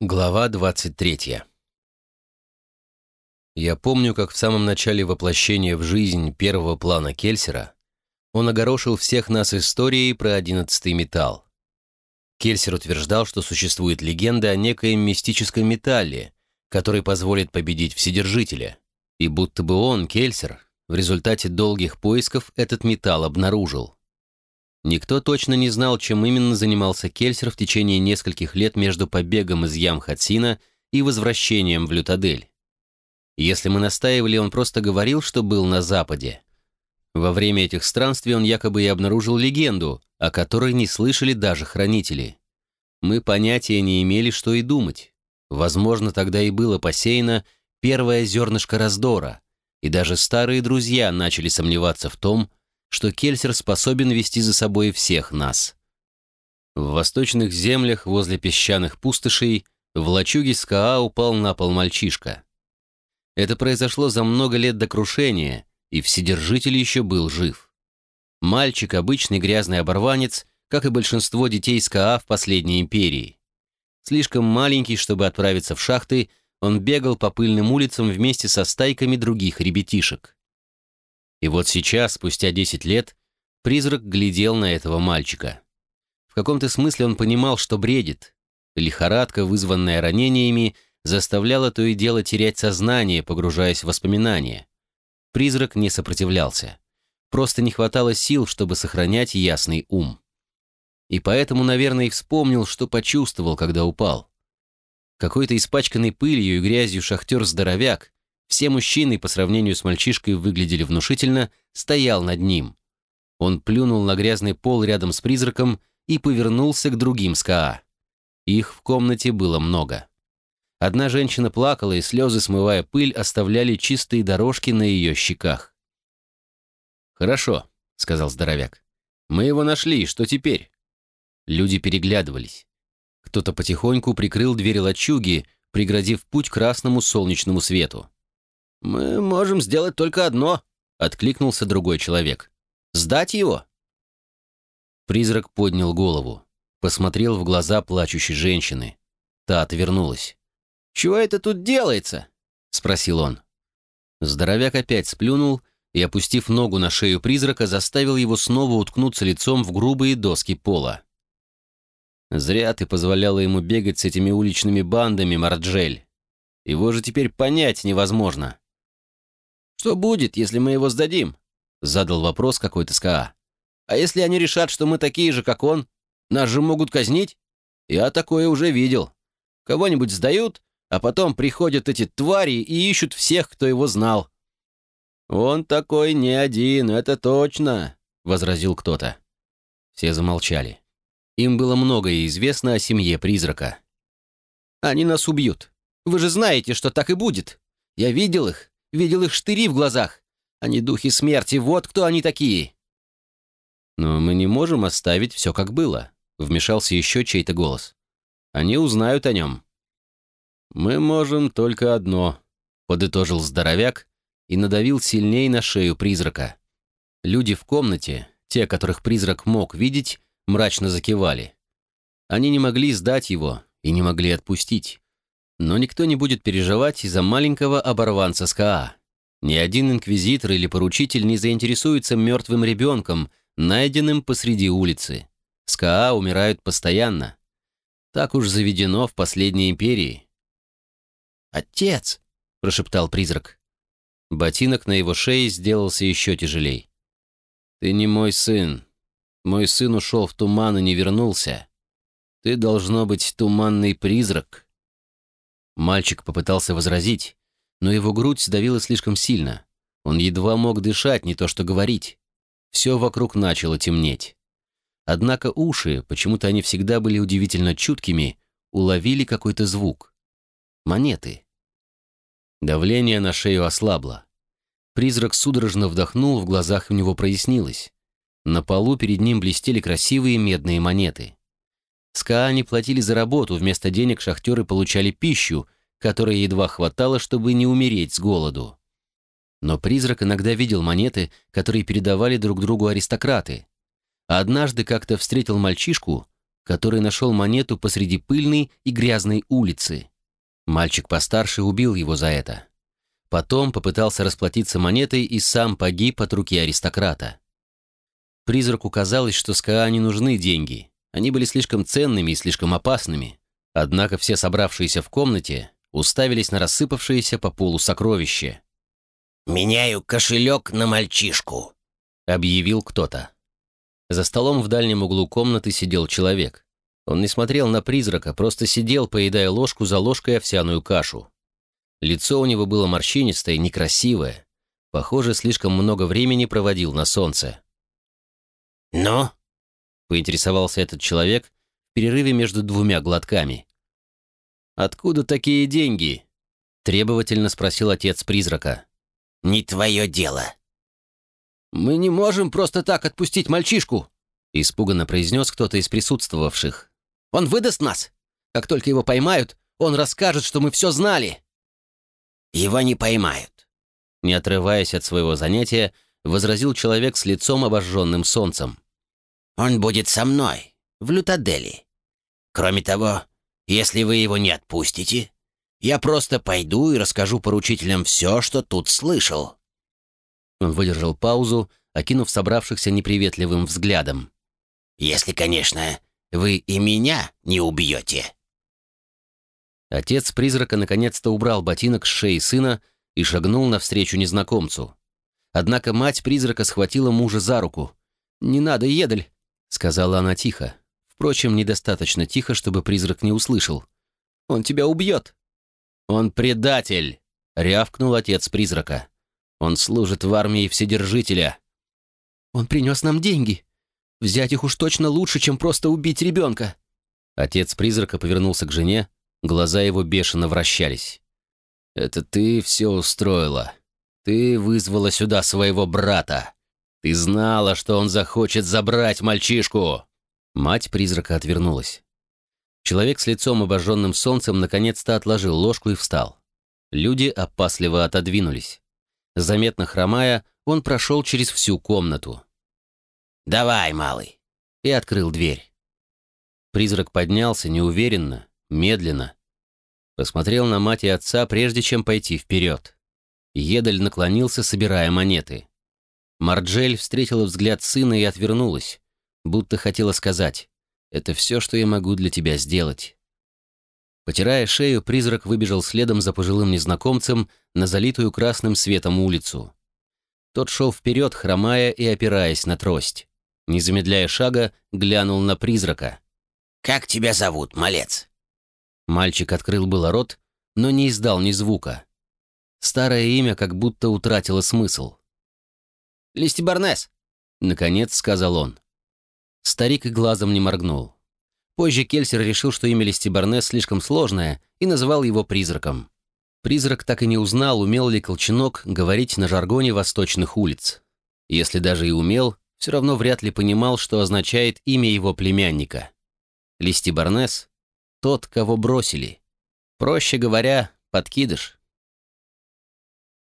Глава 23 Я помню, как в самом начале воплощения в жизнь первого плана Кельсера он огорошил всех нас историей про одиннадцатый металл. Кельсер утверждал, что существует легенда о некоем мистическом металле, который позволит победить Вседержителя, и будто бы он, Кельсер, в результате долгих поисков этот металл обнаружил. Никто точно не знал, чем именно занимался Кельсер в течение нескольких лет между побегом из ям Хатсина и возвращением в Лютадель. Если мы настаивали, он просто говорил, что был на Западе. Во время этих странствий он якобы и обнаружил легенду, о которой не слышали даже хранители. Мы понятия не имели, что и думать. Возможно, тогда и было посеяно первое зернышко раздора, и даже старые друзья начали сомневаться в том, что Кельсер способен вести за собой всех нас. В восточных землях возле песчаных пустошей в лачуге Скаа упал на пол мальчишка. Это произошло за много лет до крушения, и Вседержитель еще был жив. Мальчик — обычный грязный оборванец, как и большинство детей Скаа в последней империи. Слишком маленький, чтобы отправиться в шахты, он бегал по пыльным улицам вместе со стайками других ребятишек. И вот сейчас, спустя 10 лет, призрак глядел на этого мальчика. В каком-то смысле он понимал, что бредит. Лихорадка, вызванная ранениями, заставляла то и дело терять сознание, погружаясь в воспоминания. Призрак не сопротивлялся. Просто не хватало сил, чтобы сохранять ясный ум. И поэтому, наверное, и вспомнил, что почувствовал, когда упал. Какой-то испачканный пылью и грязью шахтер-здоровяк, все мужчины, по сравнению с мальчишкой, выглядели внушительно, стоял над ним. Он плюнул на грязный пол рядом с призраком и повернулся к другим СКА. Их в комнате было много. Одна женщина плакала, и слезы, смывая пыль, оставляли чистые дорожки на ее щеках. «Хорошо», — сказал здоровяк. «Мы его нашли, что теперь?» Люди переглядывались. Кто-то потихоньку прикрыл дверь лачуги, преградив путь красному солнечному свету. «Мы можем сделать только одно», — откликнулся другой человек. «Сдать его?» Призрак поднял голову, посмотрел в глаза плачущей женщины. Та отвернулась. «Чего это тут делается?» — спросил он. Здоровяк опять сплюнул и, опустив ногу на шею призрака, заставил его снова уткнуться лицом в грубые доски пола. «Зря ты позволяла ему бегать с этими уличными бандами, Марджель. Его же теперь понять невозможно». «Что будет, если мы его сдадим?» — задал вопрос какой-то СКА. «А если они решат, что мы такие же, как он? Нас же могут казнить? Я такое уже видел. Кого-нибудь сдают, а потом приходят эти твари и ищут всех, кто его знал». «Он такой не один, это точно», — возразил кто-то. Все замолчали. Им было многое известно о семье призрака. «Они нас убьют. Вы же знаете, что так и будет. Я видел их. Видел их штыри в глазах. Они духи смерти, вот кто они такие. Но мы не можем оставить все как было, вмешался еще чей-то голос. Они узнают о нем. Мы можем только одно, подытожил здоровяк и надавил сильней на шею призрака. Люди в комнате, те, которых призрак мог видеть, мрачно закивали. Они не могли сдать его и не могли отпустить. Но никто не будет переживать из-за маленького оборванца СКА. Ни один инквизитор или поручитель не заинтересуется мертвым ребенком, найденным посреди улицы. СКА умирают постоянно. Так уж заведено в последней империи. «Отец!» — прошептал призрак. Ботинок на его шее сделался еще тяжелей. «Ты не мой сын. Мой сын ушел в туман и не вернулся. Ты должно быть туманный призрак». Мальчик попытался возразить, но его грудь сдавила слишком сильно. Он едва мог дышать, не то что говорить. Все вокруг начало темнеть. Однако уши, почему-то они всегда были удивительно чуткими, уловили какой-то звук. Монеты. Давление на шею ослабло. Призрак судорожно вдохнул, в глазах у него прояснилось. На полу перед ним блестели красивые медные монеты. СКА не платили за работу, вместо денег шахтеры получали пищу, которой едва хватало, чтобы не умереть с голоду. Но призрак иногда видел монеты, которые передавали друг другу аристократы. Однажды как-то встретил мальчишку, который нашел монету посреди пыльной и грязной улицы. Мальчик постарше убил его за это. Потом попытался расплатиться монетой и сам погиб от руки аристократа. Призраку казалось, что СКА не нужны деньги. Они были слишком ценными и слишком опасными. Однако все собравшиеся в комнате уставились на рассыпавшиеся по полу сокровища. «Меняю кошелек на мальчишку», — объявил кто-то. За столом в дальнем углу комнаты сидел человек. Он не смотрел на призрака, просто сидел, поедая ложку за ложкой овсяную кашу. Лицо у него было морщинистое, некрасивое. Похоже, слишком много времени проводил на солнце. «Ну?» — поинтересовался этот человек в перерыве между двумя глотками. «Откуда такие деньги?» — требовательно спросил отец призрака. «Не твое дело», «Мы не можем просто так отпустить мальчишку!» Испуганно произнес кто-то из присутствовавших. «Он выдаст нас! Как только его поймают, он расскажет, что мы все знали!» «Его не поймают!» Не отрываясь от своего занятия, возразил человек с лицом обожженным солнцем. «Он будет со мной, в Лютадели. Кроме того, если вы его не отпустите, я просто пойду и расскажу поручителям все, что тут слышал». Он выдержал паузу, окинув собравшихся неприветливым взглядом. «Если, конечно, вы и меня не убьете». Отец призрака наконец-то убрал ботинок с шеи сына и шагнул навстречу незнакомцу. Однако мать призрака схватила мужа за руку. «Не надо, Едель!» — сказала она тихо. Впрочем, недостаточно тихо, чтобы призрак не услышал. «Он тебя убьет!» «Он предатель!» — рявкнул отец призрака. Он служит в армии Вседержителя. Он принес нам деньги. Взять их уж точно лучше, чем просто убить ребенка. Отец призрака повернулся к жене, глаза его бешено вращались. «Это ты все устроила. Ты вызвала сюда своего брата. Ты знала, что он захочет забрать мальчишку!» Мать призрака отвернулась. Человек с лицом обожженным солнцем наконец-то отложил ложку и встал. Люди опасливо отодвинулись. Заметно хромая, он прошел через всю комнату. «Давай, малый!» и открыл дверь. Призрак поднялся неуверенно, медленно. Посмотрел на мать и отца, прежде чем пойти вперед. Едаль наклонился, собирая монеты. Марджель встретила взгляд сына и отвернулась, будто хотела сказать «Это все, что я могу для тебя сделать». Потирая шею, призрак выбежал следом за пожилым незнакомцем на залитую красным светом улицу. Тот шел вперед, хромая и опираясь на трость. Не замедляя шага, глянул на призрака. «Как тебя зовут, малец?» Мальчик открыл было рот, но не издал ни звука. Старое имя как будто утратило смысл. «Листибарнес!» — наконец сказал он. Старик и глазом не моргнул. Позже Кельсер решил, что имя Листибарнес слишком сложное, и называл его призраком. Призрак так и не узнал, умел ли Колченок говорить на жаргоне восточных улиц. Если даже и умел, все равно вряд ли понимал, что означает имя его племянника. Листибарнес — тот, кого бросили. Проще говоря, подкидыш.